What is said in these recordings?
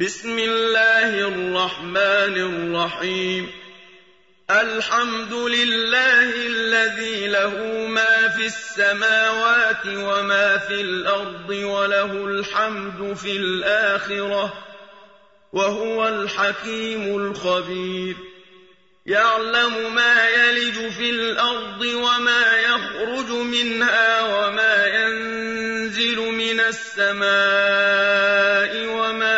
بسم الله الرحمن الرحيم. الحمد لله الذي له ما في السماوات وما في الأرض وله الحمد في الآخرة وهو الحكيم الخبير. يعلم ما يلج في الأرض وما يخرج منها وما ينزل من السماء وما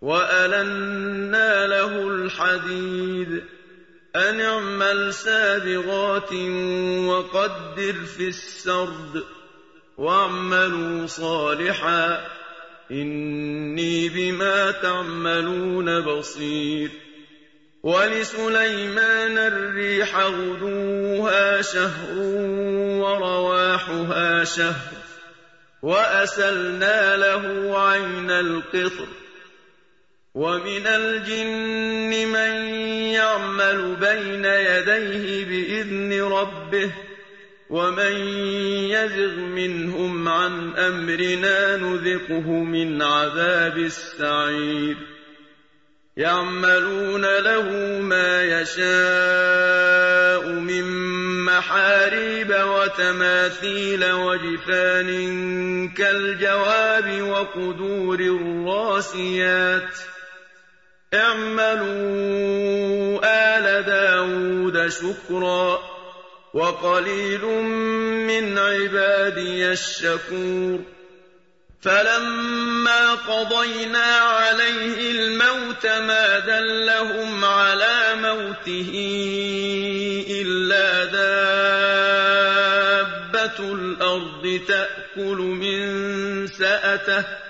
وألنا له الحديد أن اعمل سابغات وقدر في السرد واعملوا صالحا إني بما تعملون بصير ولسليمان الريح غدوها شهر ورواحها شهر وأسلنا له عين القطر ومن الجن من يعمل بين يديه بإذن ربه ومن يزغ منهم عن أمرنا نذقه من عذاب السعير. يعملون له ما يشاء من محاريب وتماثيل وجفان كالجواب وقدور الراسيات. اعملوا آل داود شكرا وقليل من عبادي الشكور. فلما قضينا عليه الموت ما دلهم على موته إلا دابة الأرض تأكل من سأته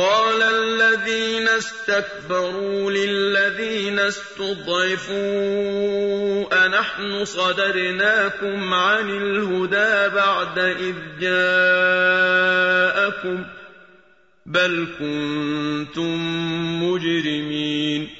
قال الذين استكبروا للذين استضعفوا أنحن صدرناكم عن الهدى بعد إذ جاءكم بل كنتم مجرمين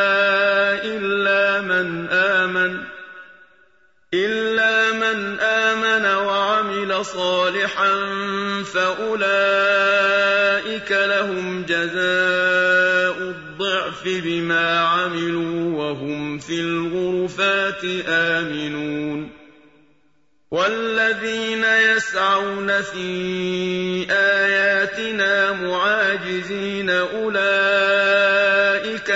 من آمن إلا من آمن وعمل صالحا فأولئك لهم جزاء الضعف بما عملوا وهم في الغرفات آمنون. والذين يسعون في آياتنا معاجزين أولئك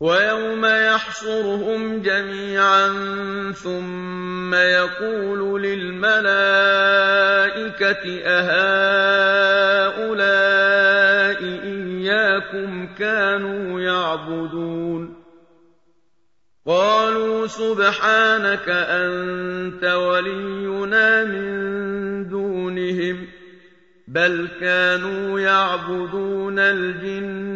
ويوم يحشرهم جميعا ثم يقول للملائكة أهؤلاء إياكم كانوا يعبدون؟ قالوا سبحانك أنت ولينا من دونهم بل كانوا يعبدون الجن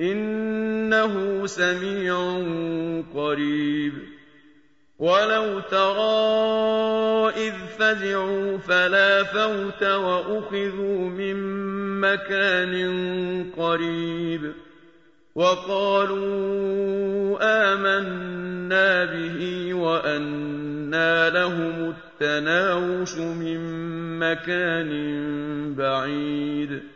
إنه سميع قريب. ولو ترى إذ فزعوا فلا فوت وأخذوا من مكان قريب. وقالوا آمنا به وأنى لهم التناوش من مكان بعيد.